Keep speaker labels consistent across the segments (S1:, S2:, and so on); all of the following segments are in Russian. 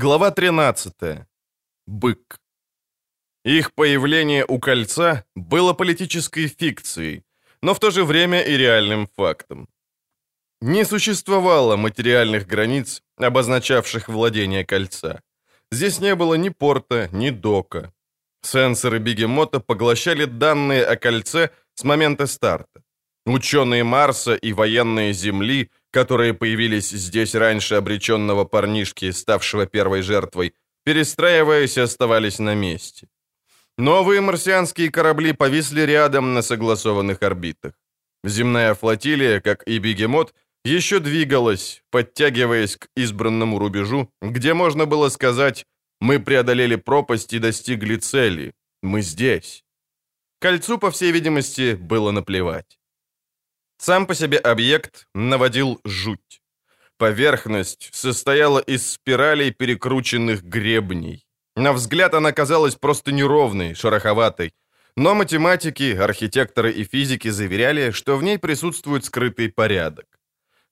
S1: Глава 13. Бык. Их появление у кольца было политической фикцией, но в то же время и реальным фактом. Не существовало материальных границ, обозначавших владение кольца. Здесь не было ни порта, ни дока. Сенсоры бегемота поглощали данные о кольце с момента старта. Ученые Марса и военные Земли, которые появились здесь раньше обреченного парнишки, ставшего первой жертвой, перестраиваясь, оставались на месте. Новые марсианские корабли повисли рядом на согласованных орбитах. Земная флотилия, как и бегемот, еще двигалась, подтягиваясь к избранному рубежу, где можно было сказать «Мы преодолели пропасть и достигли цели. Мы здесь». Кольцу, по всей видимости, было наплевать. Сам по себе объект наводил жуть. Поверхность состояла из спиралей перекрученных гребней. На взгляд она казалась просто неровной, шероховатой. Но математики, архитекторы и физики заверяли, что в ней присутствует скрытый порядок.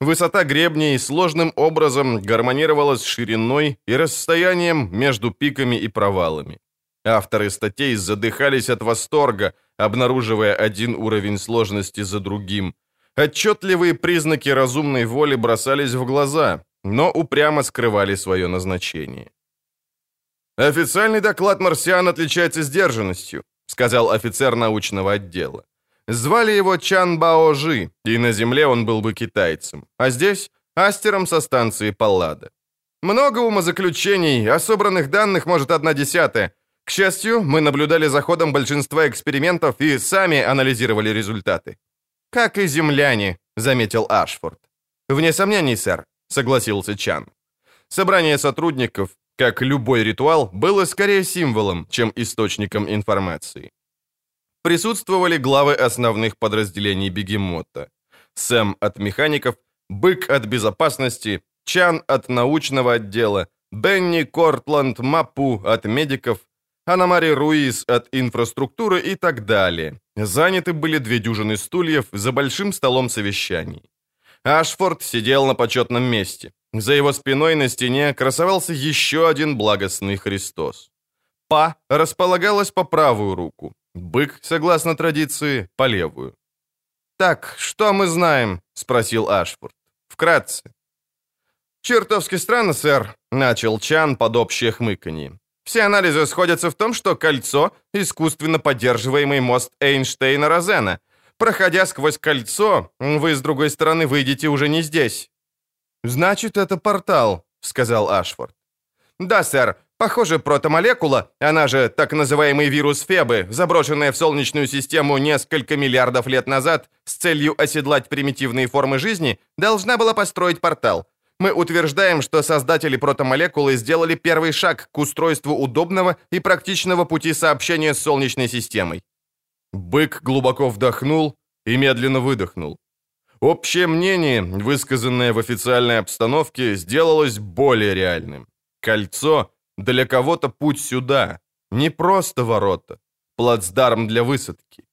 S1: Высота гребней сложным образом гармонировала с шириной и расстоянием между пиками и провалами. Авторы статей задыхались от восторга, обнаруживая один уровень сложности за другим. Отчетливые признаки разумной воли бросались в глаза, но упрямо скрывали свое назначение. «Официальный доклад марсиан отличается сдержанностью», сказал офицер научного отдела. Звали его Чан Баожи, и на Земле он был бы китайцем, а здесь — астером со станции Паллада. Много умозаключений, а собранных данных, может, одна десятая. К счастью, мы наблюдали за ходом большинства экспериментов и сами анализировали результаты. «Как и земляне», — заметил Ашфорд. «Вне сомнений, сэр», — согласился Чан. Собрание сотрудников, как любой ритуал, было скорее символом, чем источником информации присутствовали главы основных подразделений бегемота. Сэм от механиков, Бык от безопасности, Чан от научного отдела, Бенни Кортланд Мапу от медиков, Анамари Руиз от инфраструктуры и так далее. Заняты были две дюжины стульев за большим столом совещаний. Ашфорд сидел на почетном месте. За его спиной на стене красовался еще один благостный Христос. Па располагалась по правую руку, Бык, согласно традиции, по левую. «Так, что мы знаем?» — спросил Ашфорд. «Вкратце». «Чертовски странно, сэр», — начал Чан под общее хмыканье. «Все анализы сходятся в том, что кольцо — искусственно поддерживаемый мост Эйнштейна-Розена. Проходя сквозь кольцо, вы с другой стороны выйдете уже не здесь». «Значит, это портал», — сказал Ашфорд. «Да, сэр, Похоже, протомолекула, она же так называемый вирус Фебы, заброшенная в Солнечную систему несколько миллиардов лет назад с целью оседлать примитивные формы жизни, должна была построить портал. Мы утверждаем, что создатели протомолекулы сделали первый шаг к устройству удобного и практичного пути сообщения с Солнечной системой. Бык глубоко вдохнул и медленно выдохнул. Общее мнение, высказанное в официальной обстановке, сделалось более реальным. Кольцо — для кого-то путь сюда. Не просто ворота. Плацдарм для высадки.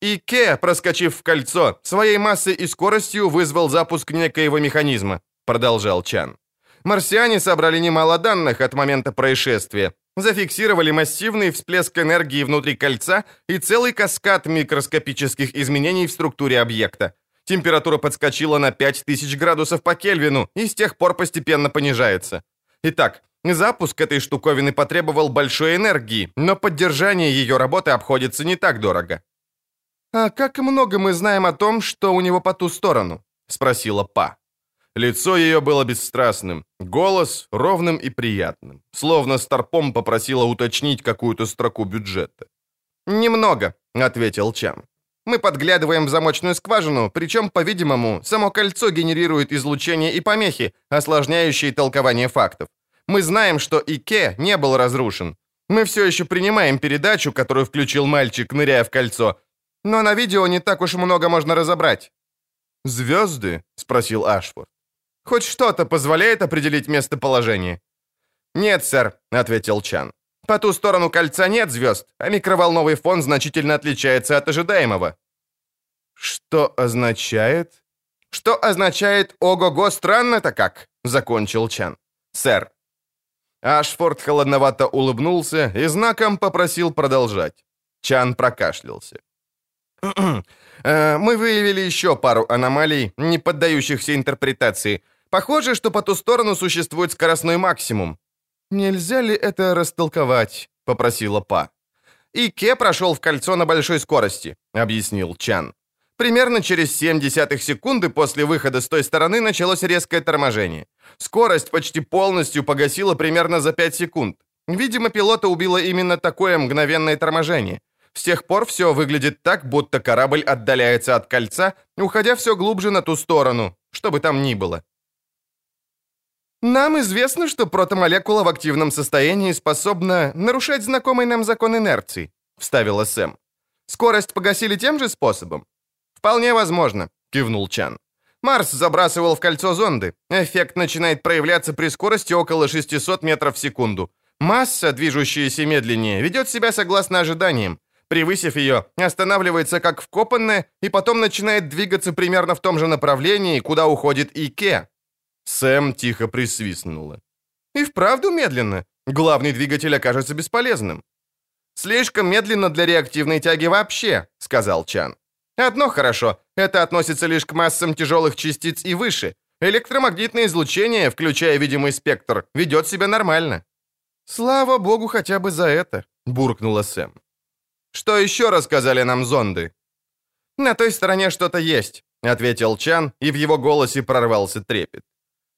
S1: Ике, проскочив в кольцо, своей массой и скоростью вызвал запуск некоего механизма, продолжал Чан. Марсиане собрали немало данных от момента происшествия, зафиксировали массивный всплеск энергии внутри кольца и целый каскад микроскопических изменений в структуре объекта. Температура подскочила на 5000 градусов по Кельвину и с тех пор постепенно понижается. Итак, Запуск этой штуковины потребовал большой энергии, но поддержание ее работы обходится не так дорого. «А как много мы знаем о том, что у него по ту сторону?» — спросила Па. Лицо ее было бесстрастным, голос ровным и приятным, словно Старпом попросила уточнить какую-то строку бюджета. «Немного», — ответил Чан. «Мы подглядываем в замочную скважину, причем, по-видимому, само кольцо генерирует излучение и помехи, осложняющие толкование фактов. Мы знаем, что Ике не был разрушен. Мы все еще принимаем передачу, которую включил мальчик, ныряя в кольцо. Но на видео не так уж много можно разобрать». «Звезды?» — спросил Ашфорд. «Хоть что-то позволяет определить местоположение?» «Нет, сэр», — ответил Чан. «По ту сторону кольца нет звезд, а микроволновый фон значительно отличается от ожидаемого». «Что означает?» «Что означает «ого-го, странно-то как», — закончил Чан. «Сэр, Ашфорд холодновато улыбнулся и знаком попросил продолжать. Чан прокашлялся. Э, «Мы выявили еще пару аномалий, не поддающихся интерпретации. Похоже, что по ту сторону существует скоростной максимум». «Нельзя ли это растолковать?» — попросила Па. «И Ке прошел в кольцо на большой скорости», — объяснил Чан. Примерно через 7 десятых секунды после выхода с той стороны началось резкое торможение. Скорость почти полностью погасила примерно за 5 секунд. Видимо, пилота убило именно такое мгновенное торможение. С тех пор все выглядит так, будто корабль отдаляется от кольца, уходя все глубже на ту сторону, что бы там ни было. Нам известно, что протомолекула в активном состоянии способна нарушать знакомый нам закон инерции, вставила Сэм. Скорость погасили тем же способом? «Вполне возможно», — кивнул Чан. «Марс забрасывал в кольцо зонды. Эффект начинает проявляться при скорости около 600 метров в секунду. Масса, движущаяся медленнее, ведет себя согласно ожиданиям. Превысив ее, останавливается как вкопанная и потом начинает двигаться примерно в том же направлении, куда уходит Ике». Сэм тихо присвистнула. «И вправду медленно. Главный двигатель окажется бесполезным». «Слишком медленно для реактивной тяги вообще», — сказал Чан. Одно хорошо, это относится лишь к массам тяжелых частиц и выше. Электромагнитное излучение, включая видимый спектр, ведет себя нормально. Слава богу хотя бы за это, буркнула Сэм. Что еще рассказали нам зонды? На той стороне что-то есть, ответил Чан, и в его голосе прорвался трепет.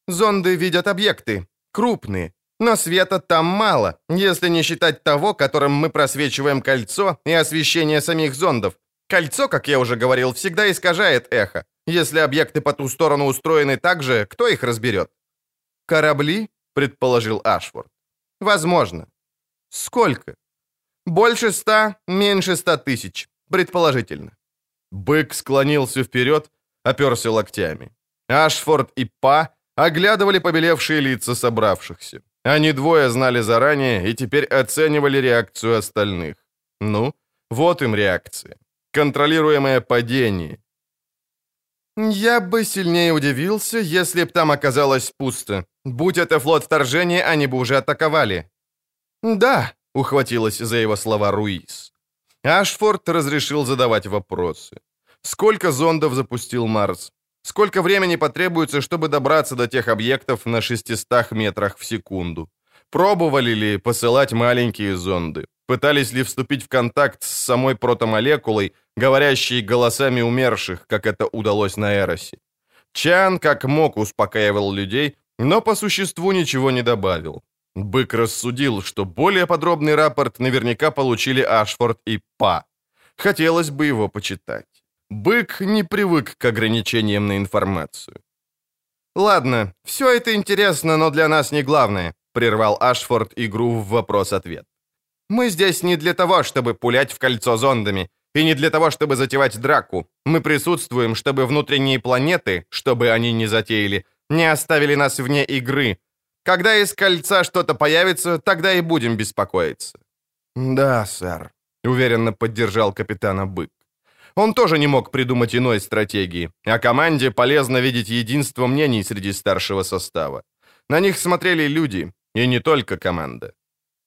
S1: Зонды видят объекты, крупные, но света там мало, если не считать того, которым мы просвечиваем кольцо и освещение самих зондов, Кольцо, как я уже говорил, всегда искажает эхо. Если объекты по ту сторону устроены так же, кто их разберет? «Корабли?» — предположил Ашфорд. «Возможно». «Сколько?» «Больше ста, меньше ста тысяч, предположительно». Бык склонился вперед, оперся локтями. Ашфорд и Па оглядывали побелевшие лица собравшихся. Они двое знали заранее и теперь оценивали реакцию остальных. Ну, вот им реакция контролируемое падение. Я бы сильнее удивился, если б там оказалось пусто. Будь это флот вторжения, они бы уже атаковали. Да, ухватилась за его слова Руис. Ашфорд разрешил задавать вопросы. Сколько зондов запустил Марс? Сколько времени потребуется, чтобы добраться до тех объектов на 600 метрах в секунду? Пробовали ли посылать маленькие зонды? Пытались ли вступить в контакт с самой протомолекулой, говорящей голосами умерших, как это удалось на Эросе? Чан как мог успокаивал людей, но по существу ничего не добавил. Бык рассудил, что более подробный рапорт наверняка получили Ашфорд и Па. Хотелось бы его почитать. Бык не привык к ограничениям на информацию. «Ладно, все это интересно, но для нас не главное», — прервал Ашфорд игру в вопрос-ответ. Мы здесь не для того, чтобы пулять в кольцо зондами, и не для того, чтобы затевать драку. Мы присутствуем, чтобы внутренние планеты, чтобы они не затеяли, не оставили нас вне игры. Когда из кольца что-то появится, тогда и будем беспокоиться». «Да, сэр», — уверенно поддержал капитана Бык. Он тоже не мог придумать иной стратегии, а команде полезно видеть единство мнений среди старшего состава. На них смотрели люди, и не только команда.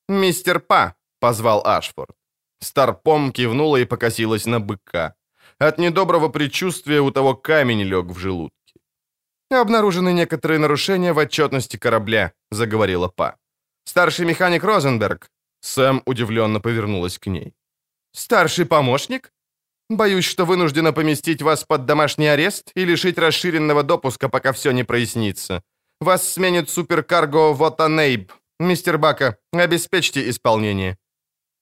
S1: «Мистер Па», позвал Ашфорд. Старпом кивнула и покосилась на быка. От недоброго предчувствия у того камень лег в желудке. «Обнаружены некоторые нарушения в отчетности корабля», — заговорила Па. «Старший механик Розенберг». Сэм удивленно повернулась к ней. «Старший помощник? Боюсь, что вынуждена поместить вас под домашний арест и лишить расширенного допуска, пока все не прояснится. Вас сменит суперкарго Вотанейб. Мистер Бака, обеспечьте исполнение».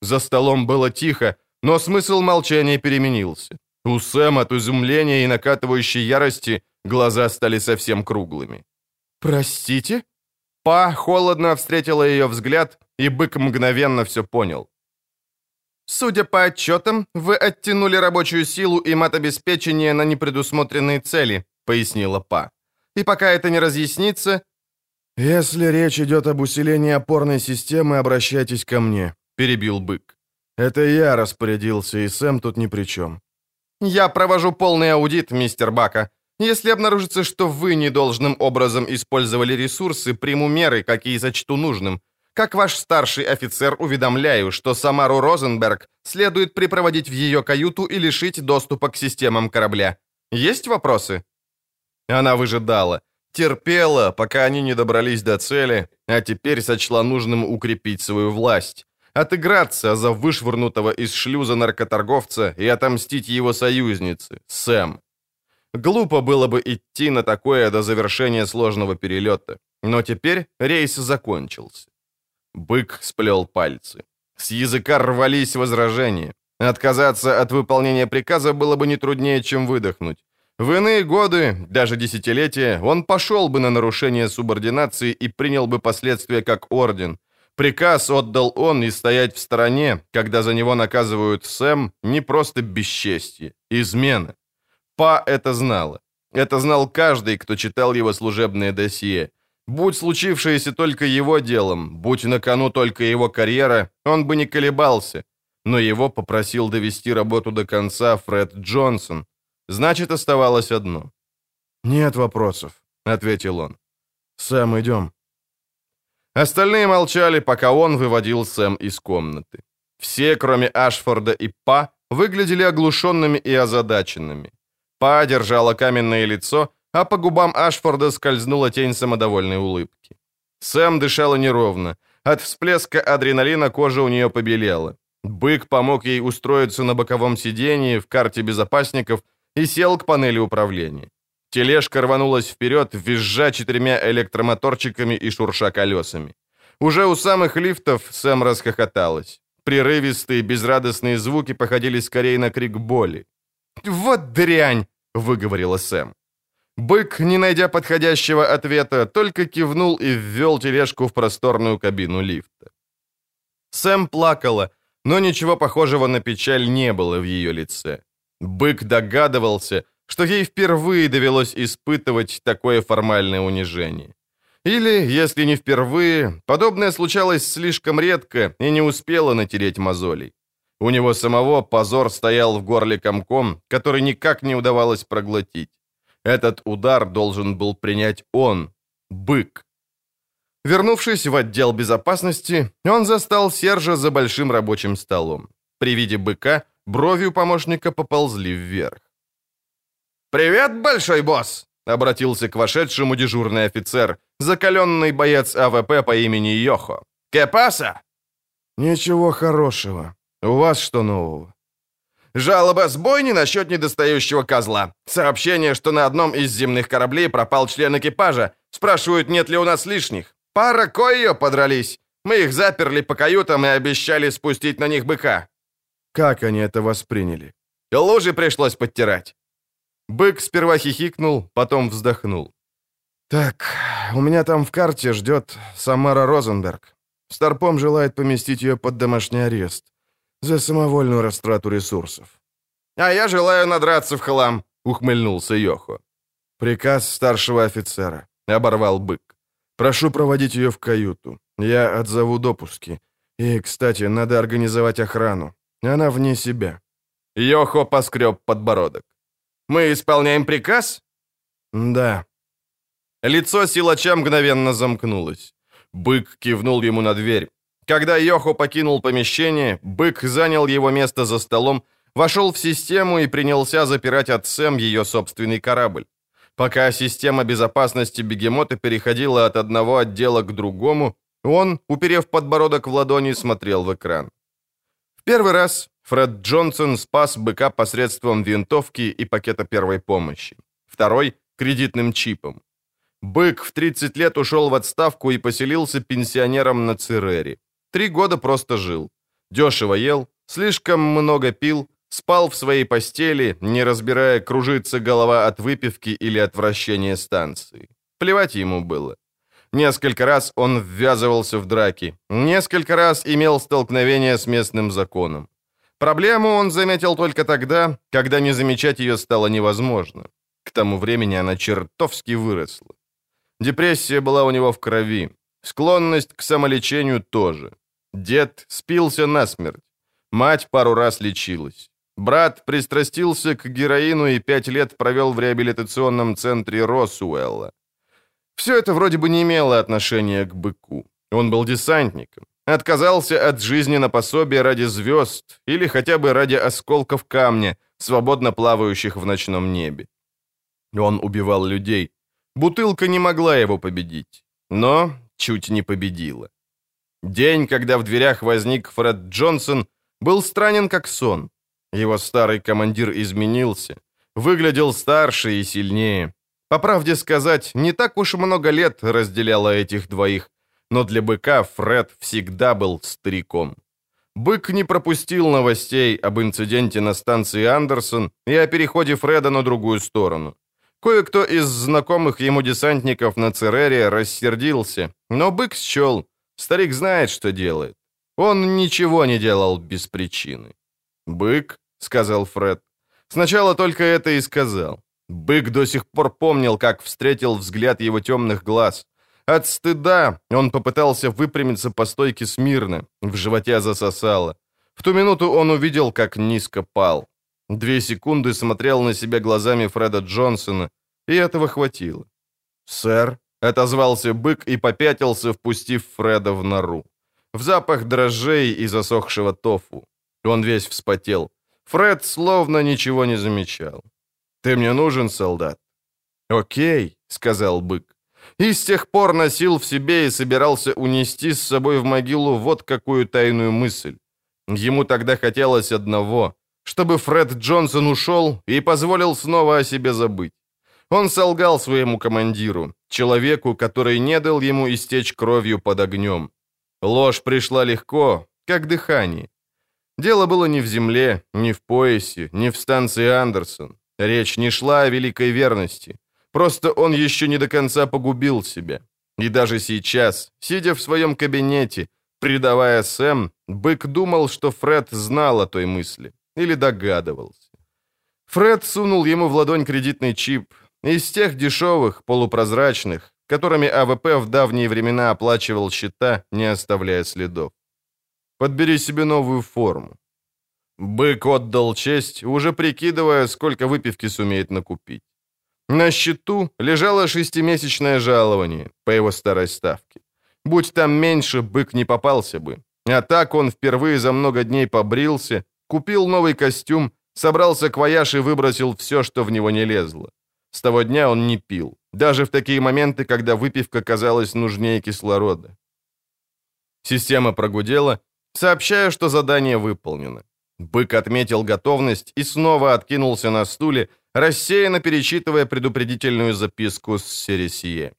S1: За столом было тихо, но смысл молчания переменился. У Сэм от изумления и накатывающей ярости глаза стали совсем круглыми. «Простите?» Па холодно встретила ее взгляд, и бык мгновенно все понял. «Судя по отчетам, вы оттянули рабочую силу и матобеспечение на непредусмотренные цели», — пояснила Па. «И пока это не разъяснится...» «Если речь идет об усилении опорной системы, обращайтесь ко мне», — перебил бык. «Это я распорядился, и Сэм тут ни при чем». «Я провожу полный аудит, мистер Бака. Если обнаружится, что вы недолжным образом использовали ресурсы, приму меры, какие сочту нужным. как ваш старший офицер уведомляю, что Самару Розенберг следует припроводить в ее каюту и лишить доступа к системам корабля. Есть вопросы?» Она выжидала, терпела, пока они не добрались до цели, а теперь сочла нужным укрепить свою власть, отыграться за вышвырнутого из шлюза наркоторговца и отомстить его союзнице, Сэм. Глупо было бы идти на такое до завершения сложного перелета, но теперь рейс закончился. Бык сплел пальцы. С языка рвались возражения. Отказаться от выполнения приказа было бы не труднее, чем выдохнуть. В иные годы, даже десятилетия, он пошел бы на нарушение субординации и принял бы последствия как орден. Приказ отдал он и стоять в стороне, когда за него наказывают Сэм, не просто бесчестье, измена. Па это знала. Это знал каждый, кто читал его служебное досье. Будь случившееся только его делом, будь на кону только его карьера, он бы не колебался. Но его попросил довести работу до конца Фред Джонсон. Значит, оставалось одно. «Нет вопросов», — ответил он. «Сэм, идем». Остальные молчали, пока он выводил Сэм из комнаты. Все, кроме Ашфорда и Па, выглядели оглушенными и озадаченными. Па держала каменное лицо, а по губам Ашфорда скользнула тень самодовольной улыбки. Сэм дышала неровно. От всплеска адреналина кожа у нее побелела. Бык помог ей устроиться на боковом сидении в карте безопасников и сел к панели управления. Тележка рванулась вперед, визжа четырьмя электромоторчиками и шурша колесами. Уже у самых лифтов Сэм расхохоталась. Прерывистые, безрадостные звуки походили скорее на крик боли. «Вот дрянь!» — выговорила Сэм. Бык, не найдя подходящего ответа, только кивнул и ввел тележку в просторную кабину лифта. Сэм плакала, но ничего похожего на печаль не было в ее лице. Бык догадывался, что ей впервые довелось испытывать такое формальное унижение. Или, если не впервые, подобное случалось слишком редко и не успело натереть мозолей. У него самого позор стоял в горле комком, который никак не удавалось проглотить. Этот удар должен был принять он, бык. Вернувшись в отдел безопасности, он застал Сержа за большим рабочим столом. При виде быка брови помощника поползли вверх. «Привет, большой босс!» — обратился к вошедшему дежурный офицер, закаленный боец АВП по имени Йохо. «Qué pasa?»
S2: «Ничего хорошего. У вас что нового?»
S1: «Жалоба с бойни насчет недостающего козла. Сообщение, что на одном из земных кораблей пропал член экипажа. Спрашивают, нет ли у нас лишних. Пара койо подрались. Мы их заперли по каютам и обещали спустить на них быка.
S2: Как они это восприняли?
S1: Лужи пришлось подтирать. Бык сперва хихикнул, потом вздохнул.
S2: «Так, у меня там в карте ждет Самара Розенберг. Старпом желает поместить ее под домашний арест за самовольную растрату ресурсов».
S1: «А я желаю надраться в хлам», — ухмыльнулся Йохо.
S2: «Приказ старшего офицера», — оборвал бык. «Прошу проводить ее в каюту. Я отзову допуски. И, кстати, надо организовать охрану. Она вне себя».
S1: Йохо поскреб подбородок. «Мы исполняем приказ?»
S2: «Да».
S1: Лицо силача мгновенно замкнулось. Бык кивнул ему на дверь. Когда Йохо покинул помещение, бык занял его место за столом, вошел в систему и принялся запирать от Сэм ее собственный корабль. Пока система безопасности бегемота переходила от одного отдела к другому, он, уперев подбородок в ладони, смотрел в экран. В первый раз Фред Джонсон спас быка посредством винтовки и пакета первой помощи. Второй — кредитным чипом. Бык в 30 лет ушел в отставку и поселился пенсионером на Церере. Три года просто жил. Дешево ел, слишком много пил, спал в своей постели, не разбирая, кружится голова от выпивки или от вращения станции. Плевать ему было. Несколько раз он ввязывался в драки, несколько раз имел столкновение с местным законом. Проблему он заметил только тогда, когда не замечать ее стало невозможно. К тому времени она чертовски выросла. Депрессия была у него в крови, склонность к самолечению тоже. Дед спился насмерть. Мать пару раз лечилась. Брат пристрастился к героину и пять лет провел в реабилитационном центре Росуэлла. Все это вроде бы не имело отношения к быку. Он был десантником. Отказался от жизни на пособие ради звезд или хотя бы ради осколков камня, свободно плавающих в ночном небе. Он убивал людей. Бутылка не могла его победить, но чуть не победила. День, когда в дверях возник Фред Джонсон, был странен как сон. Его старый командир изменился, выглядел старше и сильнее. По правде сказать, не так уж много лет разделяло этих двоих, но для быка Фред всегда был стариком. Бык не пропустил новостей об инциденте на станции Андерсон и о переходе Фреда на другую сторону. Кое-кто из знакомых ему десантников на Церере рассердился, но бык счел, старик знает, что делает. Он ничего не делал без причины. «Бык», — сказал Фред. Сначала только это и сказал. Бык до сих пор помнил, как встретил взгляд его темных глаз. От стыда он попытался выпрямиться по стойке смирно, в животе засосало. В ту минуту он увидел, как низко пал. Две секунды смотрел на себя глазами Фреда Джонсона, и этого хватило. «Сэр», — отозвался бык и попятился, впустив Фреда в нору. В запах дрожжей и засохшего тофу. Он весь вспотел. Фред словно ничего не замечал. «Ты мне нужен, солдат?» «Окей», — сказал бык. И с тех пор носил в себе и собирался унести с собой в могилу вот какую тайную мысль. Ему тогда хотелось одного, чтобы Фред Джонсон ушел и позволил снова о себе забыть. Он солгал своему командиру, человеку, который не дал ему истечь кровью под огнем. Ложь пришла легко, как дыхание. Дело было не в земле, не в поясе, не в станции Андерсон. Речь не шла о великой верности. Просто он еще не до конца погубил себя. И даже сейчас, сидя в своем кабинете, предавая Сэм, Бык думал, что Фред знал о той мысли. Или догадывался. Фред сунул ему в ладонь кредитный чип. Из тех дешевых, полупрозрачных, которыми АВП в давние времена оплачивал счета, не оставляя следов. Подбери себе новую форму. Бык отдал честь, уже прикидывая, сколько выпивки сумеет накупить. На счету лежало шестимесячное жалование по его старой ставке. Будь там меньше, бык не попался бы. А так он впервые за много дней побрился, купил новый костюм, собрался к вояж и выбросил все, что в него не лезло. С того дня он не пил, даже в такие моменты, когда выпивка казалась нужнее кислорода. Система прогудела, сообщая, что задание выполнено. Бык отметил готовность и снова откинулся на стуле, рассеянно перечитывая предупредительную записку с Сересие.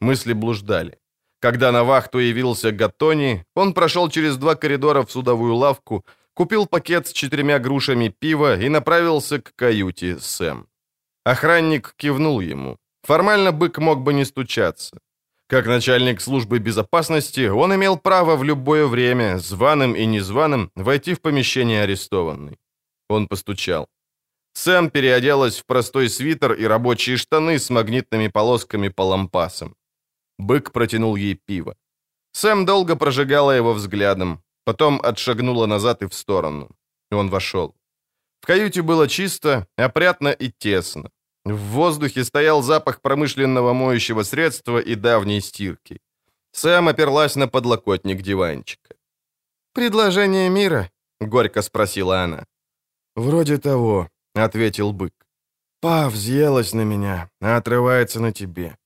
S1: Мысли блуждали. Когда на вахту явился Гаттони, он прошел через два коридора в судовую лавку, купил пакет с четырьмя грушами пива и направился к каюте Сэм. Охранник кивнул ему. Формально бык мог бы не стучаться. Как начальник службы безопасности, он имел право в любое время, званым и незваным, войти в помещение арестованный. Он постучал. Сэм переоделась в простой свитер и рабочие штаны с магнитными полосками по лампасам. Бык протянул ей пиво. Сэм долго прожигала его взглядом, потом отшагнула назад и в сторону. Он вошел. В каюте было чисто, опрятно и тесно. В воздухе стоял запах промышленного моющего средства и давней стирки. Сэм оперлась на подлокотник диванчика. «Предложение мира?» — горько спросила она.
S2: «Вроде того», — ответил бык. «Па взъелась на меня, а отрывается на тебе.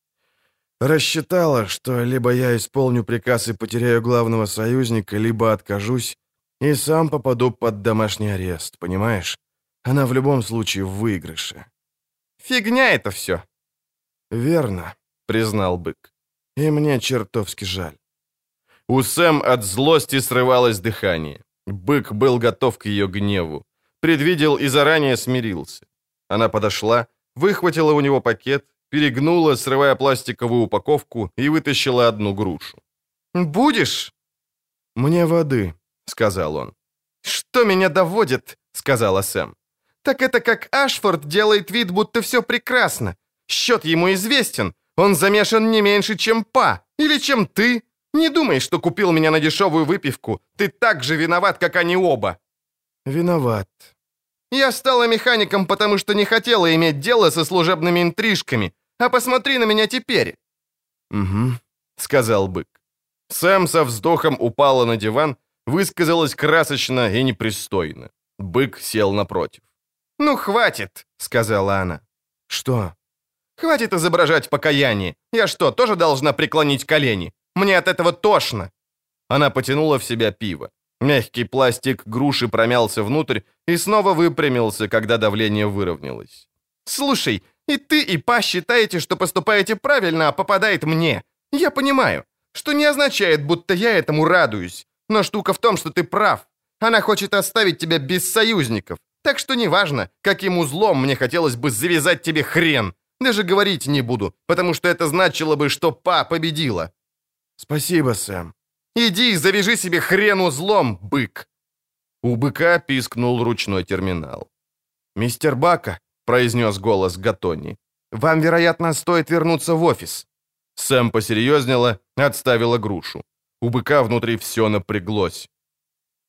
S2: Рассчитала, что либо я исполню приказ и потеряю главного союзника, либо откажусь и сам попаду под домашний арест, понимаешь? Она в любом случае в выигрыше».
S1: Фигня это все.
S2: Верно, признал бык. И мне чертовски жаль.
S1: У Сэм от злости срывалось дыхание. Бык был готов к ее гневу. Предвидел и заранее смирился. Она подошла, выхватила у него пакет, перегнула, срывая пластиковую упаковку, и вытащила одну грушу. «Будешь?»
S2: «Мне воды», — сказал он.
S1: «Что меня доводит?» — сказала Сэм. Так это как Ашфорд делает вид, будто все прекрасно. Счет ему известен. Он замешан не меньше, чем Па. Или чем ты. Не думай, что купил меня на дешевую выпивку. Ты так же виноват, как они оба.
S2: Виноват.
S1: Я стала механиком, потому что не хотела иметь дело со служебными интрижками. А посмотри на меня теперь.
S2: Угу, сказал бык.
S1: Сэм со вздохом упала на диван, высказалась красочно и непристойно. Бык сел напротив. «Ну, хватит», — сказала она.
S2: «Что?»
S1: «Хватит изображать покаяние. Я что, тоже должна преклонить колени? Мне от этого тошно». Она потянула в себя пиво. Мягкий пластик груши промялся внутрь и снова выпрямился, когда давление выровнялось. «Слушай, и ты, и Па считаете, что поступаете правильно, а попадает мне. Я понимаю, что не означает, будто я этому радуюсь. Но штука в том, что ты прав. Она хочет оставить тебя без союзников. Так что неважно, каким узлом мне хотелось бы завязать тебе хрен. Даже говорить не буду, потому что это значило бы, что Па победила».
S2: «Спасибо, Сэм».
S1: «Иди и завяжи себе хрен узлом, бык!» У быка пискнул ручной терминал.
S2: «Мистер Бака», — произнес голос Гатони, — «вам, вероятно, стоит вернуться в офис».
S1: Сэм посерьезнела, отставила грушу. У быка внутри все напряглось.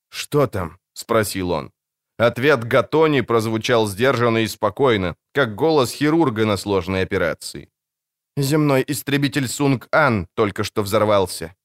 S2: «Что там?» — спросил он.
S1: Ответ Гатони прозвучал сдержанно и спокойно, как голос хирурга на сложной операции.
S2: «Земной истребитель Сунг-Ан только что взорвался.